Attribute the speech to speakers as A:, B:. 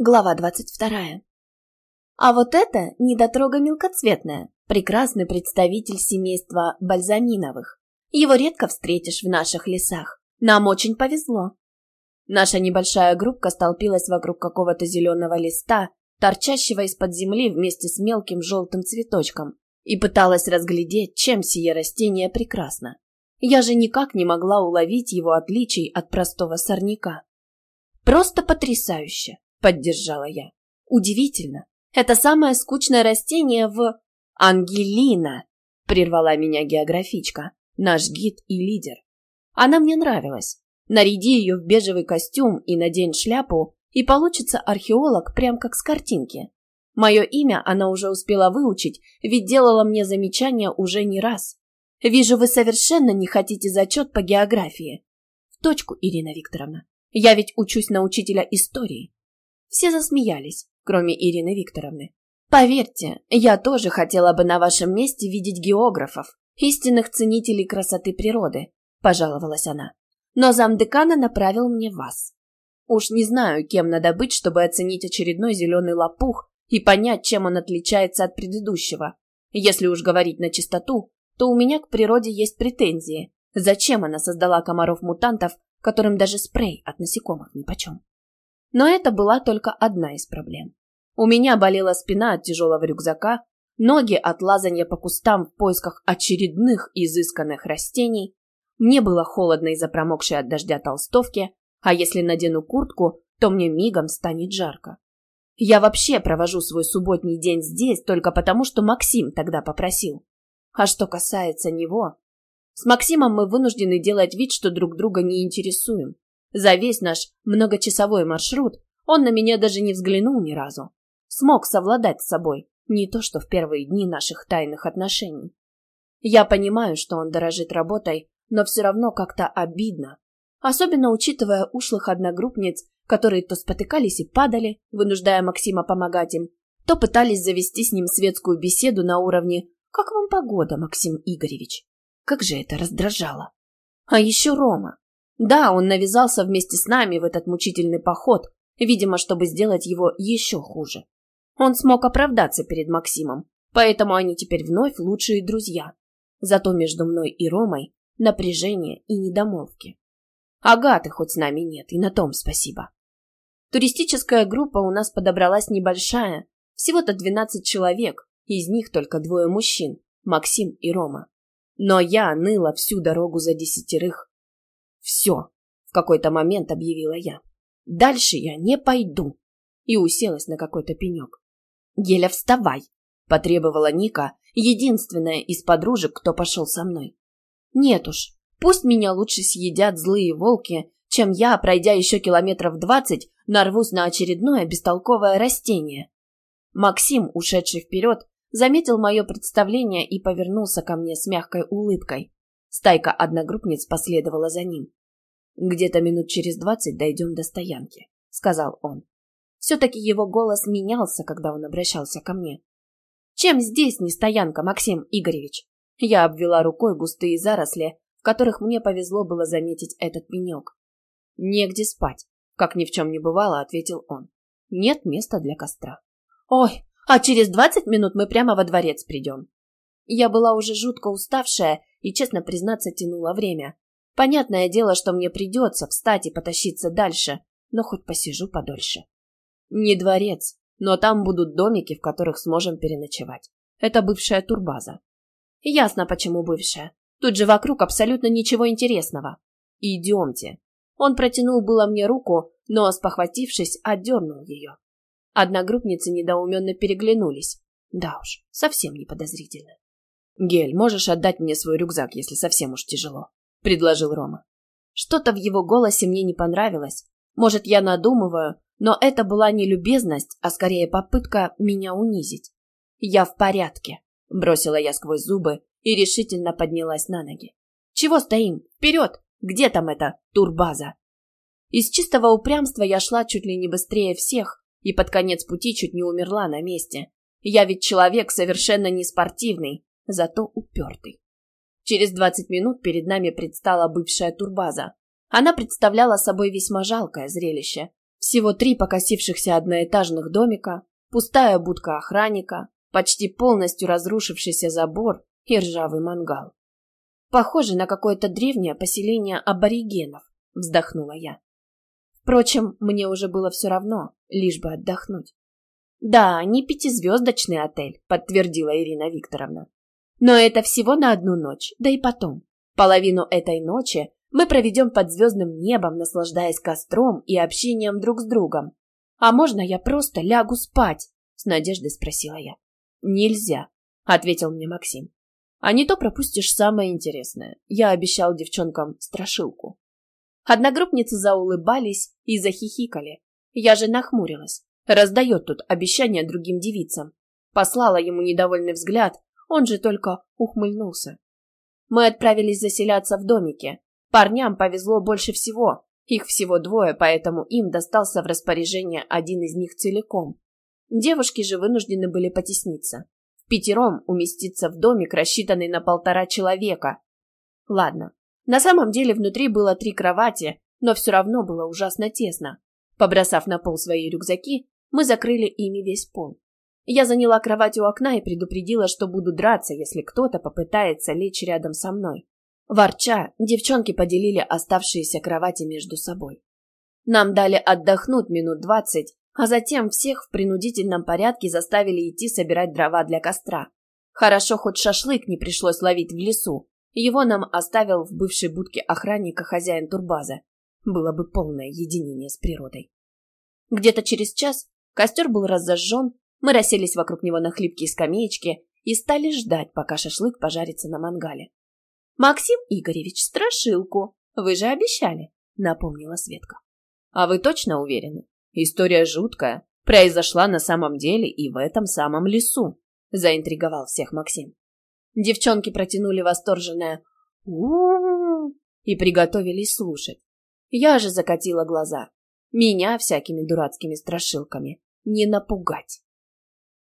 A: Глава двадцать вторая. А вот это недотрога мелкоцветная, прекрасный представитель семейства бальзаминовых. Его редко встретишь в наших лесах. Нам очень повезло. Наша небольшая группка столпилась вокруг какого-то зеленого листа, торчащего из-под земли вместе с мелким желтым цветочком, и пыталась разглядеть, чем сие растение прекрасно. Я же никак не могла уловить его отличий от простого сорняка. Просто потрясающе! — поддержала я. «Удивительно. Это самое скучное растение в...» «Ангелина!» — прервала меня географичка, наш гид и лидер. Она мне нравилась. Наряди ее в бежевый костюм и надень шляпу, и получится археолог прям как с картинки. Мое имя она уже успела выучить, ведь делала мне замечания уже не раз. Вижу, вы совершенно не хотите зачет по географии. В точку, Ирина Викторовна. Я ведь учусь на учителя истории. Все засмеялись, кроме Ирины Викторовны. Поверьте, я тоже хотела бы на вашем месте видеть географов, истинных ценителей красоты природы, пожаловалась она. Но замдекана направил мне вас. Уж не знаю, кем надо быть, чтобы оценить очередной зеленый лопух и понять, чем он отличается от предыдущего. Если уж говорить на чистоту, то у меня к природе есть претензии. Зачем она создала комаров-мутантов, которым даже спрей от насекомых нипочем? Но это была только одна из проблем. У меня болела спина от тяжелого рюкзака, ноги от лазания по кустам в поисках очередных изысканных растений, мне было холодно из-за промокшей от дождя толстовки, а если надену куртку, то мне мигом станет жарко. Я вообще провожу свой субботний день здесь только потому, что Максим тогда попросил. А что касается него... С Максимом мы вынуждены делать вид, что друг друга не интересуем. За весь наш многочасовой маршрут он на меня даже не взглянул ни разу. Смог совладать с собой, не то что в первые дни наших тайных отношений. Я понимаю, что он дорожит работой, но все равно как-то обидно. Особенно учитывая ушлых одногруппниц, которые то спотыкались и падали, вынуждая Максима помогать им, то пытались завести с ним светскую беседу на уровне «Как вам погода, Максим Игоревич?» Как же это раздражало. А еще Рома. Да, он навязался вместе с нами в этот мучительный поход, видимо, чтобы сделать его еще хуже. Он смог оправдаться перед Максимом, поэтому они теперь вновь лучшие друзья. Зато между мной и Ромой напряжение и недомолвки. Агаты хоть с нами нет, и на том спасибо. Туристическая группа у нас подобралась небольшая, всего-то 12 человек, из них только двое мужчин, Максим и Рома. Но я ныла всю дорогу за десятерых, «Все», — в какой-то момент объявила я. «Дальше я не пойду». И уселась на какой-то пенек. «Геля, вставай!» — потребовала Ника, единственная из подружек, кто пошел со мной. «Нет уж, пусть меня лучше съедят злые волки, чем я, пройдя еще километров двадцать, нарвусь на очередное бестолковое растение». Максим, ушедший вперед, заметил мое представление и повернулся ко мне с мягкой улыбкой. Стайка одногруппниц последовала за ним. «Где-то минут через двадцать дойдем до стоянки», — сказал он. Все-таки его голос менялся, когда он обращался ко мне. «Чем здесь не стоянка, Максим Игоревич?» Я обвела рукой густые заросли, в которых мне повезло было заметить этот пенек. «Негде спать», — как ни в чем не бывало, ответил он. «Нет места для костра». «Ой, а через двадцать минут мы прямо во дворец придем». Я была уже жутко уставшая и, честно признаться, тянула время. Понятное дело, что мне придется встать и потащиться дальше, но хоть посижу подольше. Не дворец, но там будут домики, в которых сможем переночевать. Это бывшая турбаза. Ясно, почему бывшая. Тут же вокруг абсолютно ничего интересного. Идемте. Он протянул было мне руку, но, спохватившись, отдернул ее. Одногруппницы недоуменно переглянулись. Да уж, совсем не подозрительно. «Гель, можешь отдать мне свой рюкзак, если совсем уж тяжело?» — предложил Рома. Что-то в его голосе мне не понравилось. Может, я надумываю, но это была не любезность, а скорее попытка меня унизить. «Я в порядке», — бросила я сквозь зубы и решительно поднялась на ноги. «Чего стоим? Вперед! Где там эта турбаза?» Из чистого упрямства я шла чуть ли не быстрее всех и под конец пути чуть не умерла на месте. Я ведь человек совершенно не спортивный, зато упертый. Через 20 минут перед нами предстала бывшая турбаза. Она представляла собой весьма жалкое зрелище. Всего три покосившихся одноэтажных домика, пустая будка охранника, почти полностью разрушившийся забор и ржавый мангал. Похоже на какое-то древнее поселение аборигенов, вздохнула я. Впрочем, мне уже было все равно, лишь бы отдохнуть. Да, не пятизвездочный отель, подтвердила Ирина Викторовна. Но это всего на одну ночь, да и потом. Половину этой ночи мы проведем под звездным небом, наслаждаясь костром и общением друг с другом. А можно я просто лягу спать? С надеждой спросила я. Нельзя, ответил мне Максим. А не то пропустишь самое интересное. Я обещал девчонкам страшилку. Одногруппницы заулыбались и захихикали. Я же нахмурилась. Раздает тут обещания другим девицам. Послала ему недовольный взгляд, он же только ухмыльнулся. Мы отправились заселяться в домике. Парням повезло больше всего. Их всего двое, поэтому им достался в распоряжение один из них целиком. Девушки же вынуждены были потесниться. В пятером уместиться в домик, рассчитанный на полтора человека. Ладно, на самом деле внутри было три кровати, но все равно было ужасно тесно. Побросав на пол свои рюкзаки, мы закрыли ими весь пол. Я заняла кровать у окна и предупредила, что буду драться, если кто-то попытается лечь рядом со мной. Ворча, девчонки поделили оставшиеся кровати между собой. Нам дали отдохнуть минут двадцать, а затем всех в принудительном порядке заставили идти собирать дрова для костра. Хорошо, хоть шашлык не пришлось ловить в лесу. Его нам оставил в бывшей будке охранника хозяин турбаза. Было бы полное единение с природой. Где-то через час костер был разожжен, мы расселись вокруг него на хлипкие скамеечки и стали ждать, пока шашлык пожарится на мангале. «Максим Игоревич, страшилку! Вы же обещали!» — напомнила Светка. «А вы точно уверены? История жуткая, произошла на самом деле и в этом самом лесу», — заинтриговал всех Максим. Девчонки протянули восторженное у, и приготовились слушать. Я же закатила глаза. Меня всякими дурацкими страшилками не напугать.